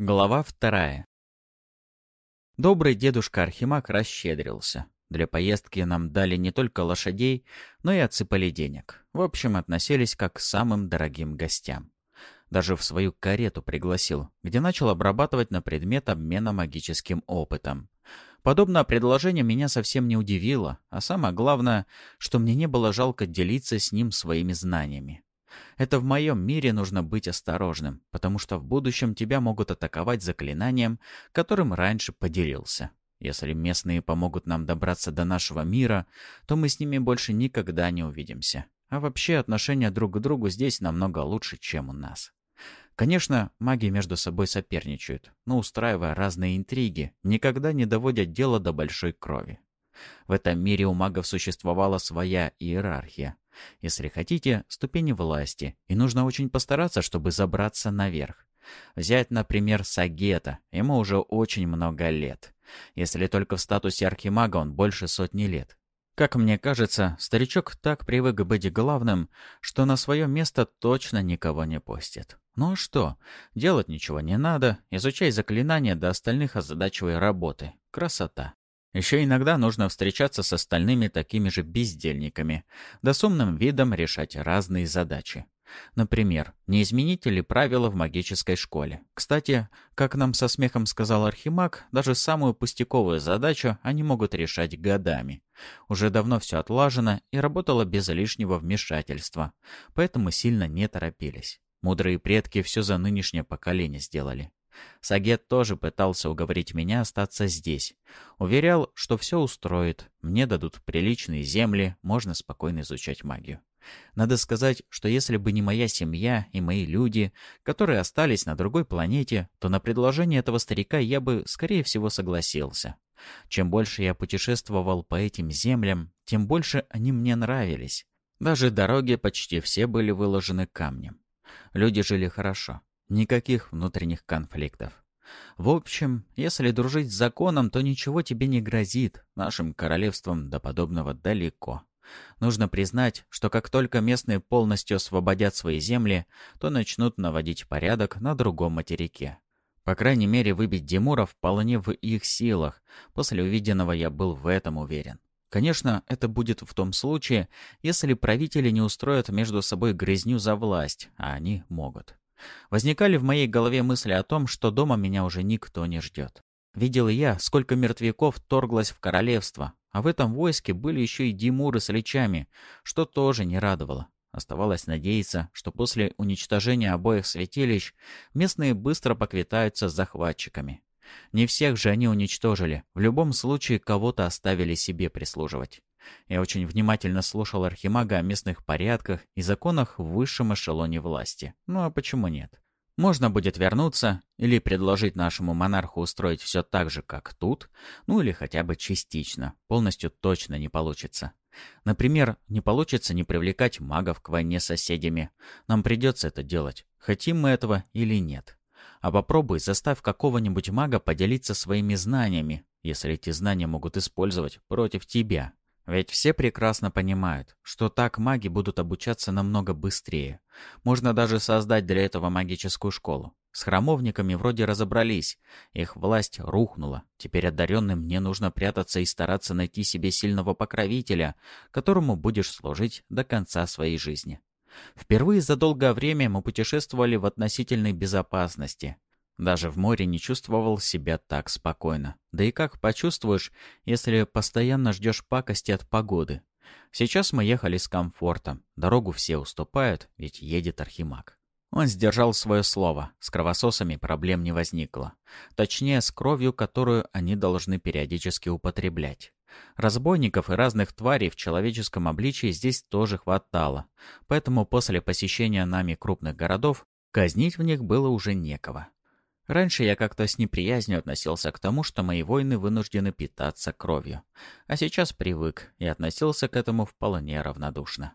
Глава вторая. Добрый дедушка Архимаг расщедрился. Для поездки нам дали не только лошадей, но и отсыпали денег. В общем, относились как к самым дорогим гостям. Даже в свою карету пригласил, где начал обрабатывать на предмет обмена магическим опытом. Подобное предложение меня совсем не удивило, а самое главное, что мне не было жалко делиться с ним своими знаниями. Это в моем мире нужно быть осторожным, потому что в будущем тебя могут атаковать заклинанием, которым раньше поделился. Если местные помогут нам добраться до нашего мира, то мы с ними больше никогда не увидимся. А вообще отношения друг к другу здесь намного лучше, чем у нас. Конечно, маги между собой соперничают, но устраивая разные интриги, никогда не доводят дело до большой крови. В этом мире у магов существовала своя иерархия, если хотите, ступени власти, и нужно очень постараться, чтобы забраться наверх. Взять, например, Сагета, ему уже очень много лет. Если только в статусе архимага он больше сотни лет. Как мне кажется, старичок так привык быть главным, что на свое место точно никого не пустит. Ну а что? Делать ничего не надо, изучай заклинания до остальных озадачивай работы. Красота. Еще иногда нужно встречаться с остальными такими же бездельниками, да с умным видом решать разные задачи. Например, не измените ли правила в магической школе? Кстати, как нам со смехом сказал Архимаг, даже самую пустяковую задачу они могут решать годами. Уже давно все отлажено и работало без лишнего вмешательства, поэтому сильно не торопились. Мудрые предки все за нынешнее поколение сделали. Сагет тоже пытался уговорить меня остаться здесь. Уверял, что все устроит, мне дадут приличные земли, можно спокойно изучать магию. Надо сказать, что если бы не моя семья и мои люди, которые остались на другой планете, то на предложение этого старика я бы, скорее всего, согласился. Чем больше я путешествовал по этим землям, тем больше они мне нравились. Даже дороги почти все были выложены камнем. Люди жили хорошо. Никаких внутренних конфликтов. В общем, если дружить с законом, то ничего тебе не грозит. Нашим королевством до подобного далеко. Нужно признать, что как только местные полностью освободят свои земли, то начнут наводить порядок на другом материке. По крайней мере, выбить Димура вполне в их силах. После увиденного я был в этом уверен. Конечно, это будет в том случае, если правители не устроят между собой грызню за власть, а они могут. Возникали в моей голове мысли о том, что дома меня уже никто не ждет. Видел я, сколько мертвяков торглось в королевство, а в этом войске были еще и Димуры с личами, что тоже не радовало. Оставалось надеяться, что после уничтожения обоих святилищ местные быстро поквитаются с захватчиками. Не всех же они уничтожили, в любом случае кого-то оставили себе прислуживать. Я очень внимательно слушал Архимага о местных порядках и законах в высшем эшелоне власти. Ну а почему нет? Можно будет вернуться или предложить нашему монарху устроить все так же, как тут, ну или хотя бы частично. Полностью точно не получится. Например, не получится не привлекать магов к войне с соседями. Нам придется это делать, хотим мы этого или нет. А попробуй заставь какого-нибудь мага поделиться своими знаниями, если эти знания могут использовать против тебя. Ведь все прекрасно понимают, что так маги будут обучаться намного быстрее. Можно даже создать для этого магическую школу. С храмовниками вроде разобрались. Их власть рухнула. Теперь одаренным мне нужно прятаться и стараться найти себе сильного покровителя, которому будешь служить до конца своей жизни. Впервые за долгое время мы путешествовали в относительной безопасности. Даже в море не чувствовал себя так спокойно. Да и как почувствуешь, если постоянно ждешь пакости от погоды? Сейчас мы ехали с комфортом. Дорогу все уступают, ведь едет Архимаг. Он сдержал свое слово. С кровососами проблем не возникло. Точнее, с кровью, которую они должны периодически употреблять. Разбойников и разных тварей в человеческом обличии здесь тоже хватало. Поэтому после посещения нами крупных городов казнить в них было уже некого. Раньше я как-то с неприязнью относился к тому, что мои воины вынуждены питаться кровью. А сейчас привык и относился к этому вполне равнодушно.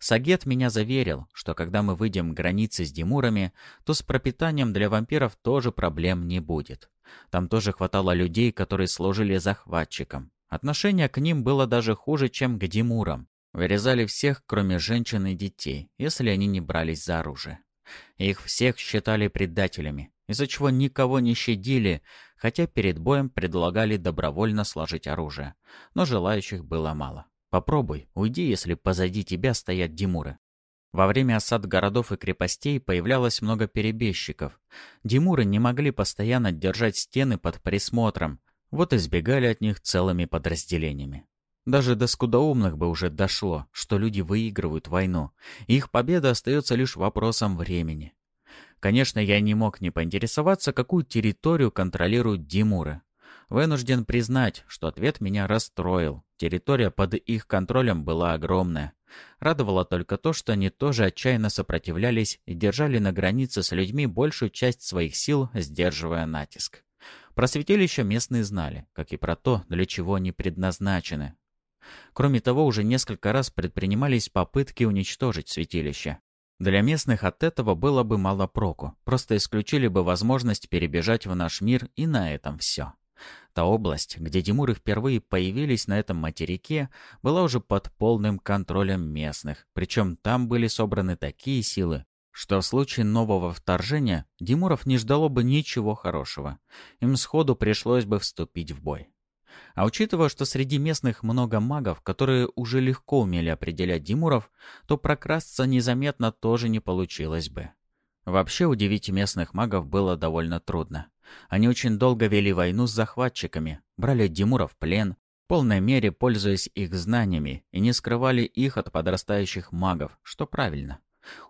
Сагет меня заверил, что когда мы выйдем к границе с Димурами, то с пропитанием для вампиров тоже проблем не будет. Там тоже хватало людей, которые служили захватчикам. Отношение к ним было даже хуже, чем к Димурам. Вырезали всех, кроме женщин и детей, если они не брались за оружие. Их всех считали предателями, из-за чего никого не щадили, хотя перед боем предлагали добровольно сложить оружие. Но желающих было мало. Попробуй, уйди, если позади тебя стоят Димуры. Во время осад городов и крепостей появлялось много перебежчиков. Димуры не могли постоянно держать стены под присмотром, вот избегали от них целыми подразделениями. Даже до скудоумных бы уже дошло, что люди выигрывают войну, и их победа остается лишь вопросом времени. Конечно, я не мог не поинтересоваться, какую территорию контролируют Димуры. Вынужден признать, что ответ меня расстроил. Территория под их контролем была огромная. Радовало только то, что они тоже отчаянно сопротивлялись и держали на границе с людьми большую часть своих сил, сдерживая натиск. Про святилища местные знали, как и про то, для чего они предназначены. Кроме того, уже несколько раз предпринимались попытки уничтожить святилище. Для местных от этого было бы мало проку, просто исключили бы возможность перебежать в наш мир, и на этом все. Та область, где Тимуры впервые появились на этом материке, была уже под полным контролем местных, причем там были собраны такие силы, что в случае нового вторжения Димуров не ждало бы ничего хорошего. Им сходу пришлось бы вступить в бой. А учитывая, что среди местных много магов, которые уже легко умели определять Димуров, то прокрасться незаметно тоже не получилось бы. Вообще удивить местных магов было довольно трудно. Они очень долго вели войну с захватчиками, брали Димуров в плен, в полной мере пользуясь их знаниями, и не скрывали их от подрастающих магов, что правильно.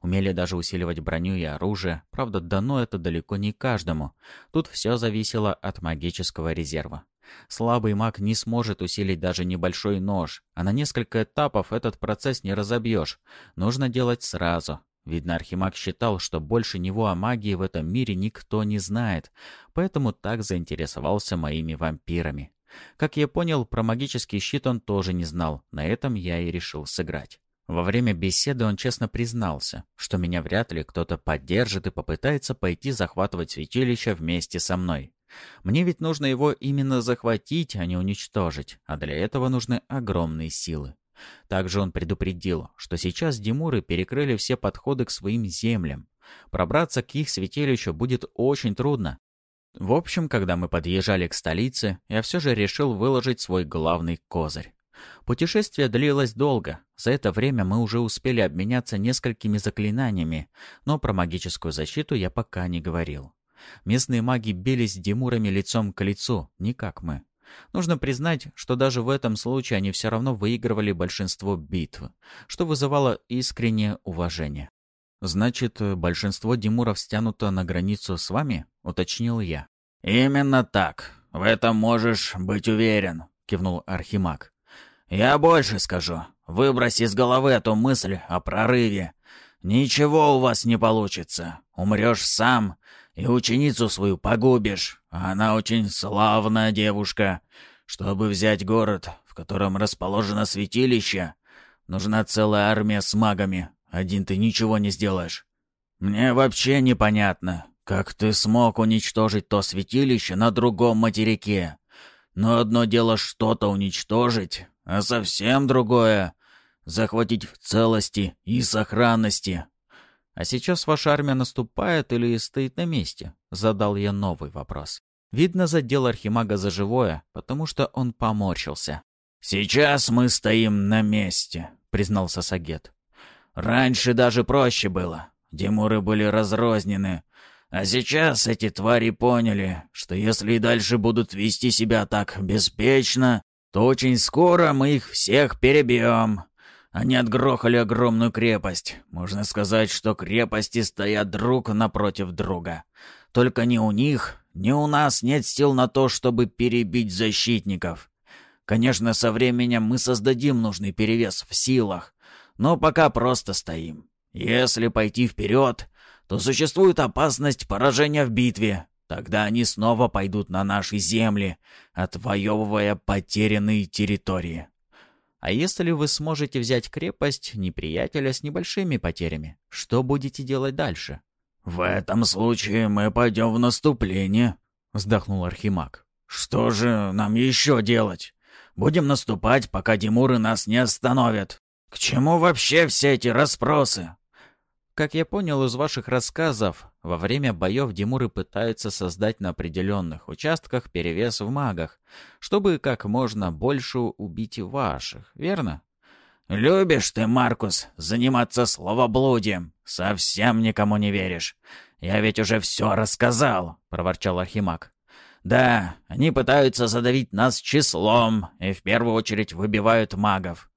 Умели даже усиливать броню и оружие, правда, дано это далеко не каждому. Тут все зависело от магического резерва. Слабый маг не сможет усилить даже небольшой нож, а на несколько этапов этот процесс не разобьешь. Нужно делать сразу. Видно, Архимаг считал, что больше него о магии в этом мире никто не знает, поэтому так заинтересовался моими вампирами. Как я понял, про магический щит он тоже не знал, на этом я и решил сыграть. Во время беседы он честно признался, что меня вряд ли кто-то поддержит и попытается пойти захватывать святилище вместе со мной. Мне ведь нужно его именно захватить, а не уничтожить, а для этого нужны огромные силы. Также он предупредил, что сейчас Димуры перекрыли все подходы к своим землям. Пробраться к их святилищу будет очень трудно. В общем, когда мы подъезжали к столице, я все же решил выложить свой главный козырь. Путешествие длилось долго. За это время мы уже успели обменяться несколькими заклинаниями, но про магическую защиту я пока не говорил. Местные маги бились с Димурами лицом к лицу, не как мы. Нужно признать, что даже в этом случае они все равно выигрывали большинство битв, что вызывало искреннее уважение. «Значит, большинство Димуров стянуто на границу с вами?» — уточнил я. «Именно так. В этом можешь быть уверен», — кивнул Архимаг. «Я больше скажу. Выбрось из головы эту мысль о прорыве. Ничего у вас не получится. Умрешь сам, и ученицу свою погубишь. Она очень славная девушка. Чтобы взять город, в котором расположено святилище, нужна целая армия с магами. Один ты ничего не сделаешь. Мне вообще непонятно, как ты смог уничтожить то святилище на другом материке. Но одно дело что-то уничтожить, а совсем другое — захватить в целости и сохранности. «А сейчас ваша армия наступает или стоит на месте?» — задал я новый вопрос. Видно, задел Архимага за живое, потому что он поморщился. «Сейчас мы стоим на месте», — признался Сагет. «Раньше даже проще было. Демуры были разрознены. А сейчас эти твари поняли, что если и дальше будут вести себя так беспечно, то очень скоро мы их всех перебьем. Они отгрохали огромную крепость. Можно сказать, что крепости стоят друг напротив друга. Только ни у них, ни у нас нет сил на то, чтобы перебить защитников. Конечно, со временем мы создадим нужный перевес в силах, но пока просто стоим. Если пойти вперед, то существует опасность поражения в битве. Тогда они снова пойдут на наши земли, отвоевывая потерянные территории. А если вы сможете взять крепость неприятеля с небольшими потерями, что будете делать дальше? «В этом случае мы пойдем в наступление», — вздохнул Архимаг. «Что же нам еще делать? Будем наступать, пока Димуры нас не остановят. К чему вообще все эти расспросы?» Как я понял из ваших рассказов, Во время боев Димуры пытаются создать на определенных участках перевес в магах, чтобы как можно больше убить ваших, верно? «Любишь ты, Маркус, заниматься словоблудием. Совсем никому не веришь. Я ведь уже все рассказал», — проворчал Архимаг. «Да, они пытаются задавить нас числом и в первую очередь выбивают магов.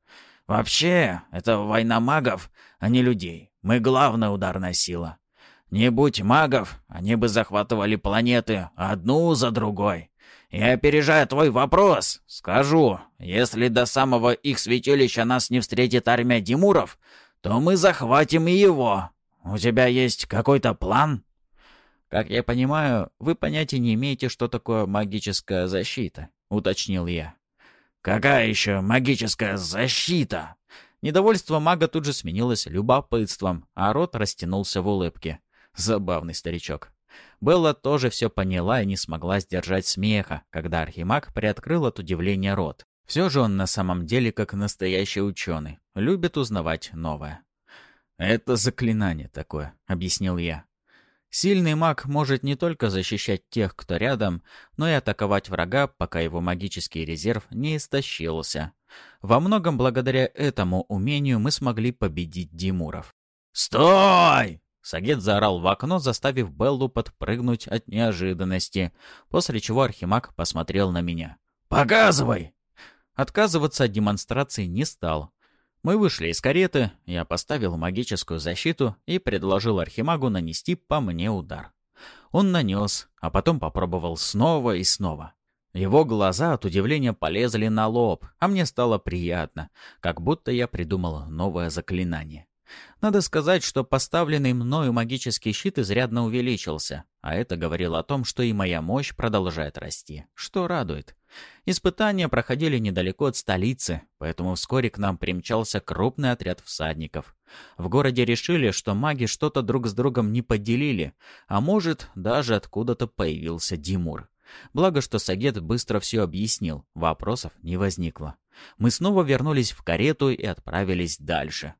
Вообще, это война магов, а не людей. Мы главная ударная сила. Не будь магов, они бы захватывали планеты одну за другой. И опережая твой вопрос, скажу, если до самого их святилища нас не встретит армия Димуров, то мы захватим и его. У тебя есть какой-то план?» «Как я понимаю, вы понятия не имеете, что такое магическая защита», — уточнил я. «Какая еще магическая защита?» Недовольство мага тут же сменилось любопытством, а рот растянулся в улыбке. Забавный старичок. Белла тоже все поняла и не смогла сдержать смеха, когда Архимаг приоткрыл от удивления рот. Все же он на самом деле, как настоящий ученый, любит узнавать новое. «Это заклинание такое», — объяснил я. Сильный маг может не только защищать тех, кто рядом, но и атаковать врага, пока его магический резерв не истощился. Во многом благодаря этому умению мы смогли победить Димуров. «Стой!» Сагет заорал в окно, заставив Беллу подпрыгнуть от неожиданности, после чего Архимаг посмотрел на меня. «Показывай!» Отказываться от демонстрации не стал. Мы вышли из кареты, я поставил магическую защиту и предложил Архимагу нанести по мне удар. Он нанес, а потом попробовал снова и снова. Его глаза от удивления полезли на лоб, а мне стало приятно, как будто я придумал новое заклинание. Надо сказать, что поставленный мною магический щит изрядно увеличился, а это говорило о том, что и моя мощь продолжает расти, что радует. Испытания проходили недалеко от столицы, поэтому вскоре к нам примчался крупный отряд всадников. В городе решили, что маги что-то друг с другом не поделили, а может, даже откуда-то появился Димур. Благо, что Сагет быстро все объяснил, вопросов не возникло. Мы снова вернулись в карету и отправились дальше.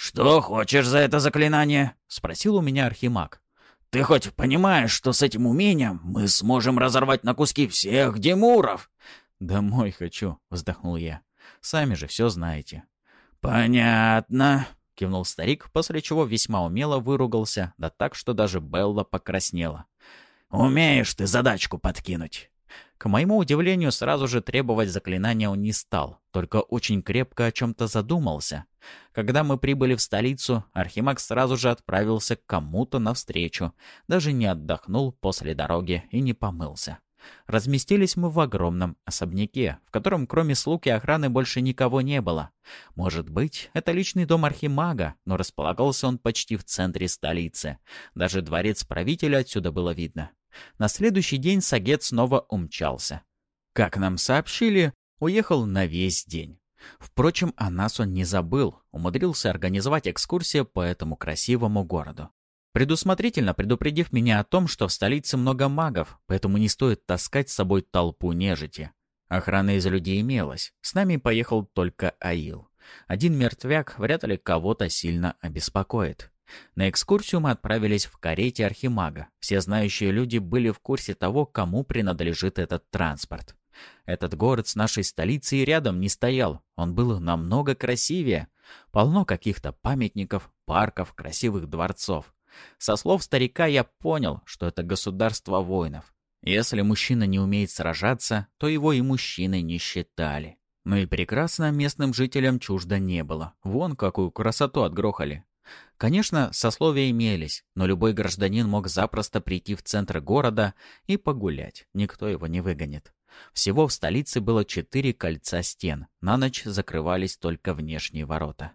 «Что хочешь за это заклинание?» — спросил у меня Архимаг. «Ты хоть понимаешь, что с этим умением мы сможем разорвать на куски всех Демуров?» «Домой хочу», — вздохнул я. «Сами же все знаете». «Понятно», — кивнул старик, после чего весьма умело выругался, да так, что даже Белла покраснела. «Умеешь ты задачку подкинуть?» К моему удивлению, сразу же требовать заклинания он не стал, только очень крепко о чем-то задумался. Когда мы прибыли в столицу, Архимаг сразу же отправился к кому-то навстречу, даже не отдохнул после дороги и не помылся. Разместились мы в огромном особняке, в котором кроме слуг и охраны больше никого не было. Может быть, это личный дом Архимага, но располагался он почти в центре столицы. Даже дворец правителя отсюда было видно. На следующий день Сагет снова умчался. Как нам сообщили, уехал на весь день. Впрочем, о нас он не забыл, умудрился организовать экскурсию по этому красивому городу. Предусмотрительно предупредив меня о том, что в столице много магов, поэтому не стоит таскать с собой толпу нежити. Охрана из людей имелась, с нами поехал только Аил. Один мертвяк вряд ли кого-то сильно обеспокоит. На экскурсию мы отправились в карете Архимага. Все знающие люди были в курсе того, кому принадлежит этот транспорт. Этот город с нашей столицей рядом не стоял. Он был намного красивее. Полно каких-то памятников, парков, красивых дворцов. Со слов старика я понял, что это государство воинов. Если мужчина не умеет сражаться, то его и мужчиной не считали. Но и прекрасно местным жителям чуждо не было. Вон какую красоту отгрохали. Конечно, сословия имелись, но любой гражданин мог запросто прийти в центр города и погулять. Никто его не выгонит. Всего в столице было четыре кольца стен. На ночь закрывались только внешние ворота.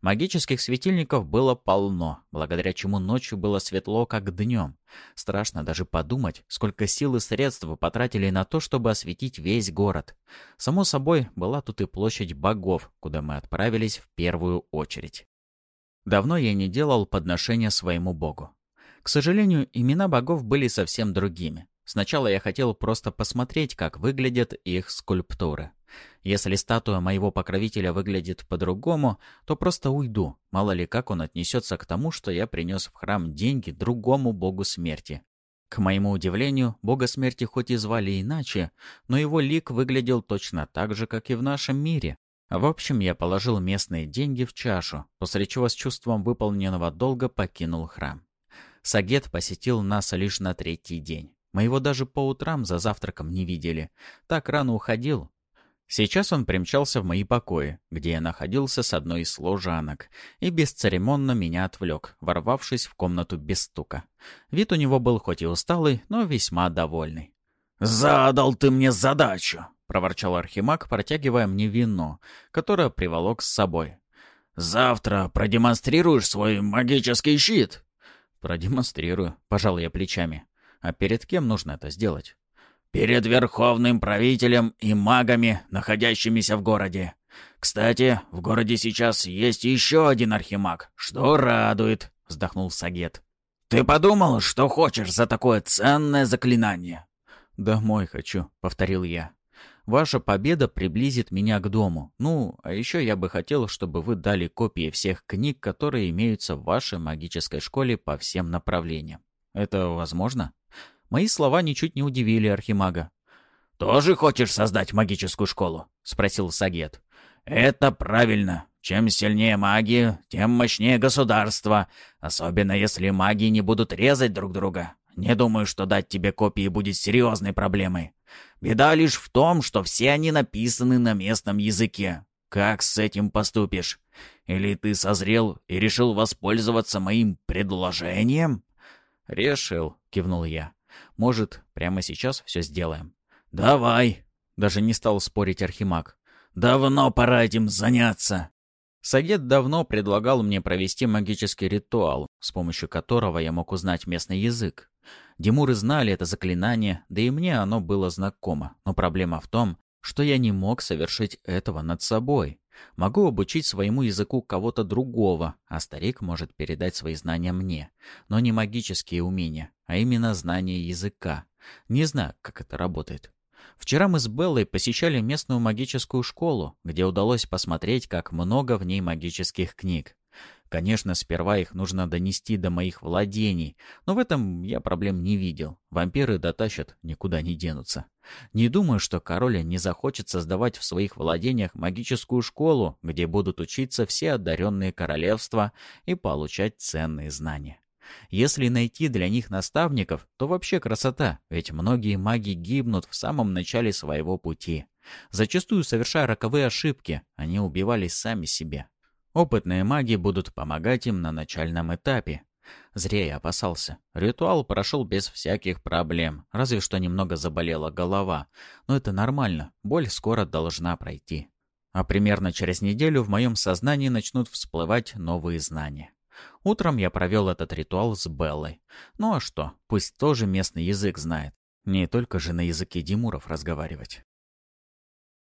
Магических светильников было полно, благодаря чему ночью было светло, как днем. Страшно даже подумать, сколько сил и средств потратили на то, чтобы осветить весь город. Само собой, была тут и площадь богов, куда мы отправились в первую очередь. Давно я не делал подношения своему богу. К сожалению, имена богов были совсем другими. Сначала я хотел просто посмотреть, как выглядят их скульптуры. Если статуя моего покровителя выглядит по-другому, то просто уйду. Мало ли как он отнесется к тому, что я принес в храм деньги другому богу смерти. К моему удивлению, бога смерти хоть и звали иначе, но его лик выглядел точно так же, как и в нашем мире. В общем, я положил местные деньги в чашу, после чего с чувством выполненного долга покинул храм. Сагет посетил нас лишь на третий день. Мы его даже по утрам за завтраком не видели. Так рано уходил. Сейчас он примчался в мои покои, где я находился с одной из служанок, и бесцеремонно меня отвлек, ворвавшись в комнату без стука. Вид у него был хоть и усталый, но весьма довольный. «Задал ты мне задачу!» Проворчал Архимаг, протягивая мне вино, которое приволок с собой. «Завтра продемонстрируешь свой магический щит?» «Продемонстрирую», — пожал я плечами. «А перед кем нужно это сделать?» «Перед верховным правителем и магами, находящимися в городе. Кстати, в городе сейчас есть еще один архимаг, что радует», — вздохнул Сагет. «Ты подумал, что хочешь за такое ценное заклинание?» «Домой хочу», — повторил я. Ваша победа приблизит меня к дому. Ну, а еще я бы хотел, чтобы вы дали копии всех книг, которые имеются в вашей магической школе по всем направлениям. Это возможно? Мои слова ничуть не удивили Архимага. «Тоже хочешь создать магическую школу?» — спросил Сагет. «Это правильно. Чем сильнее маги, тем мощнее государство, особенно если маги не будут резать друг друга. Не думаю, что дать тебе копии будет серьезной проблемой. Беда лишь в том, что все они написаны на местном языке. Как с этим поступишь? Или ты созрел и решил воспользоваться моим предложением?» «Решил», — кивнул я. «Может, прямо сейчас все сделаем?» «Давай», — даже не стал спорить Архимаг. «Давно пора этим заняться». Сагет давно предлагал мне провести магический ритуал, с помощью которого я мог узнать местный язык. Димуры знали это заклинание, да и мне оно было знакомо. Но проблема в том, что я не мог совершить этого над собой. Могу обучить своему языку кого-то другого, а старик может передать свои знания мне. Но не магические умения, а именно знания языка. Не знаю, как это работает. Вчера мы с Беллой посещали местную магическую школу, где удалось посмотреть, как много в ней магических книг. Конечно, сперва их нужно донести до моих владений, но в этом я проблем не видел. Вампиры дотащат, никуда не денутся. Не думаю, что король не захочет создавать в своих владениях магическую школу, где будут учиться все одаренные королевства и получать ценные знания. Если найти для них наставников, то вообще красота, ведь многие маги гибнут в самом начале своего пути. Зачастую совершая роковые ошибки, они убивались сами себе. Опытные маги будут помогать им на начальном этапе. Зря я опасался. Ритуал прошел без всяких проблем, разве что немного заболела голова. Но это нормально, боль скоро должна пройти. А примерно через неделю в моем сознании начнут всплывать новые знания. Утром я провел этот ритуал с Беллой. Ну а что, пусть тоже местный язык знает. Не только же на языке Димуров разговаривать.